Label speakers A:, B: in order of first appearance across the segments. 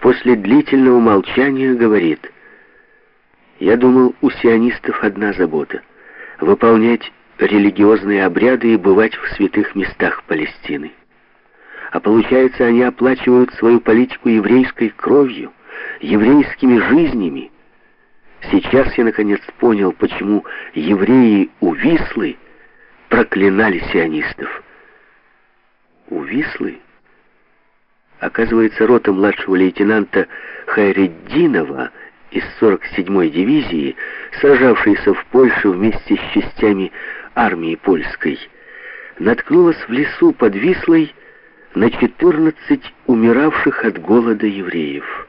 A: после длительного молчания говорит, «Я думал, у сионистов одна забота — выполнять религиозные обряды и бывать в святых местах Палестины. А получается, они оплачивают свою политику еврейской кровью, еврейскими жизнями. Сейчас я наконец понял, почему евреи у Вислы проклинали сионистов. У Вислы? Оказывается, рота младшего лейтенанта Хайреддинова из 47-й дивизии, сражавшейся в Польше вместе с частями армии польской, наткнулась в лесу под Вислой на 14 умиравших от голода евреев.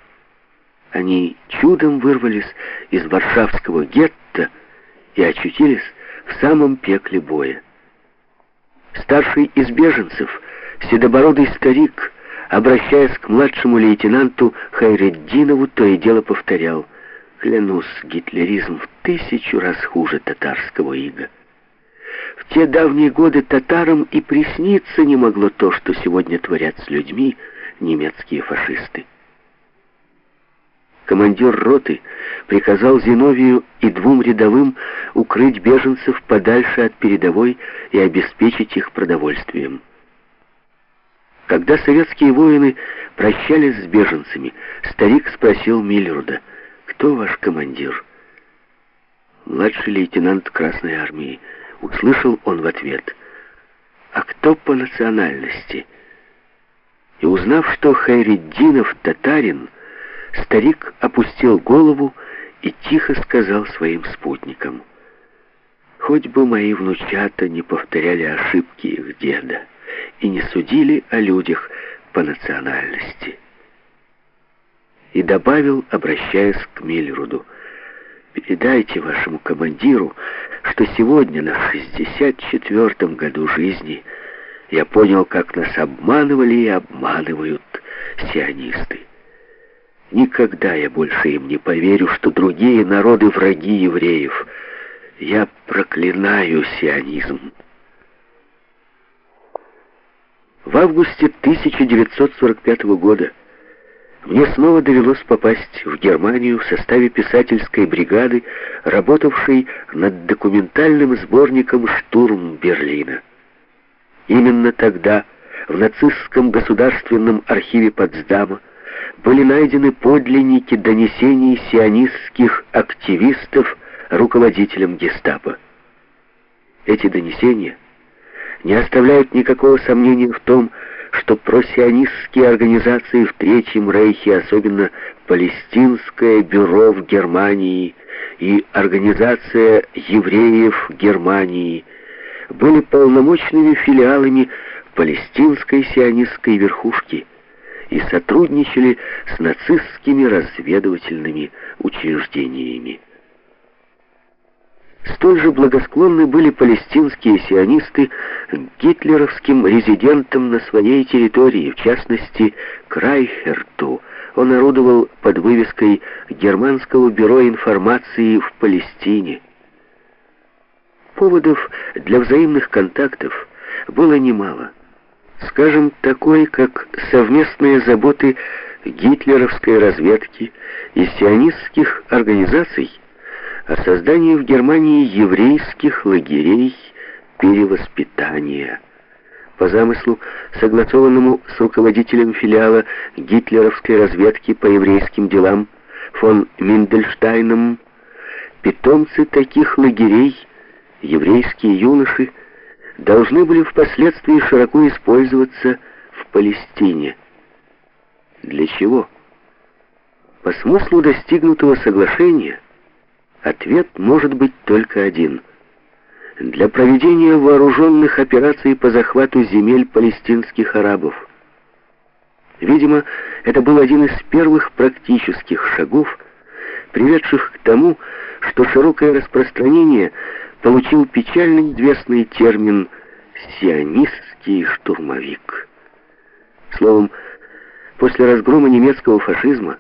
A: Они чудом вырвались из варшавского гетто и очутились в самом пекле боя. Старший из беженцев, седобородый старик, обращаясь к младшему лейтенанту Хайреддинову, то и дело повторял, «Клянусь, гитлеризм в тысячу раз хуже татарского ига». В те давние годы татарам и присниться не могло то, что сегодня творят с людьми немецкие фашисты. Командир роты приказал Зиновию и двум рядовым укрыть беженцев подальше от передовой и обеспечить их продовольствием. Когда советские воины прощались с беженцами, старик спросил Миллерда, «Кто ваш командир?» «Младший лейтенант Красной Армии», — услышал он в ответ. «А кто по национальности?» И узнав, что Хайреддинов татарин, старик опустил голову и тихо сказал своим спутникам, «Хоть бы мои внучата не повторяли ошибки их деда» и не судили о людях по национальности. И добавил, обращаясь к Миллеруду, «Передайте вашему командиру, что сегодня, на 64-м году жизни, я понял, как нас обманывали и обманывают сионисты. Никогда я больше им не поверю, что другие народы враги евреев. Я проклинаю сионизм». В августе 1945 года мне снова довелось попасть в Германию в составе писательской бригады, работавшей над документальным сборником «Штурм Берлина». Именно тогда в нацистском государственном архиве Потсдама были найдены подлинники донесений сионистских активистов руководителям гестапо. Эти донесения не оставляют никакого сомнения в том, что просионистские организации в Третьем Рейхе, особенно Палестинское бюро в Германии и Организация евреев Германии, были полномочными филиалами палестинской сионистской верхушки и сотрудничали с нацистскими разведывательными учреждениями. Столь же благосклонны были палестинские сионисты гитлеровским резидентам на своей территории, в частности, к Райхерту. Он орудовал под вывеской Германского бюро информации в Палестине. Поводов для взаимных контактов было немало. Скажем, такой, как совместные заботы гитлеровской разведки и сионистских организаций о создании в Германии еврейских лагерей перевоспитания. По замыслу, согласованному с руководителем филиала гитлеровской разведки по еврейским делам фон Миндельштайном, питомцы таких лагерей, еврейские юноши, должны были впоследствии широко использоваться в Палестине. Для чего? По смыслу достигнутого соглашения – Ответ может быть только один. Для проведения вооруженных операций по захвату земель палестинских арабов. Видимо, это был один из первых практических шагов, приведших к тому, что широкое распространение получил печально известный термин «сионистский штурмовик». Словом, после разгрома немецкого фашизма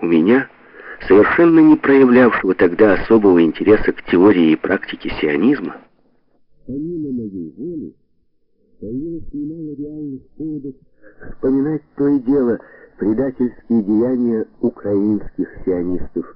A: у меня – совершенно не проявлявшего тогда особого интереса к теории и практике сионизма, помимо моей воли, появилось немало реальных поводов вспоминать то и дело предательские деяния украинских сионистов